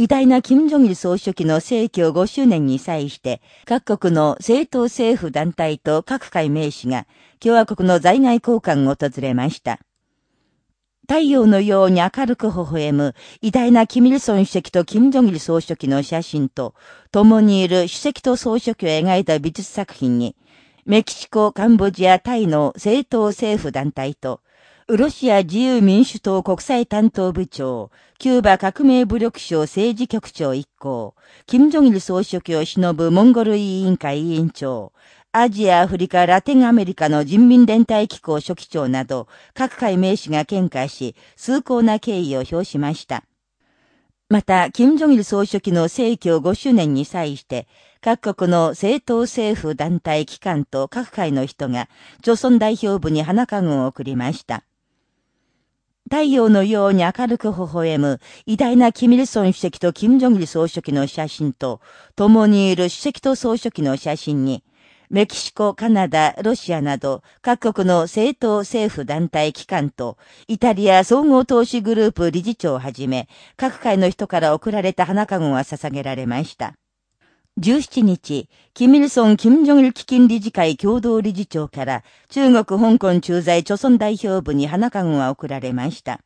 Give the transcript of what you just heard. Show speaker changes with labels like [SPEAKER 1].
[SPEAKER 1] 偉大な金正日総書記の逝去5周年に際して、各国の政党政府団体と各界名士が、共和国の在外交換を訪れました。太陽のように明るく微笑む偉大なキミルソン主席と金正日総書記の写真と、共にいる主席と総書記を描いた美術作品に、メキシコ、カンボジア、タイの政党政府団体と、ロシア自由民主党国際担当部長、キューバ革命武力省政治局長一行、金正日総書記を忍ぶモンゴル委員会委員長、アジア、アフリカ、ラテンアメリカの人民連帯機構書記長など、各界名士が見解し、崇高な敬意を表しました。また、金正日総書記の逝去5周年に際して、各国の政党政府団体機関と各界の人が、朝鮮代表部に花籠を送りました。太陽のように明るく微笑む偉大なキミルソン主席とキム・ジョギル総書記の写真と、共にいる主席と総書記の写真に、メキシコ、カナダ、ロシアなど各国の政党政府団体機関と、イタリア総合投資グループ理事長をはじめ、各界の人から贈られた花籠が捧げられました。17日、キミルソン・キム・ジョンル基金理事会共同理事長から中国香港駐在著村代表部に花籠が贈られました。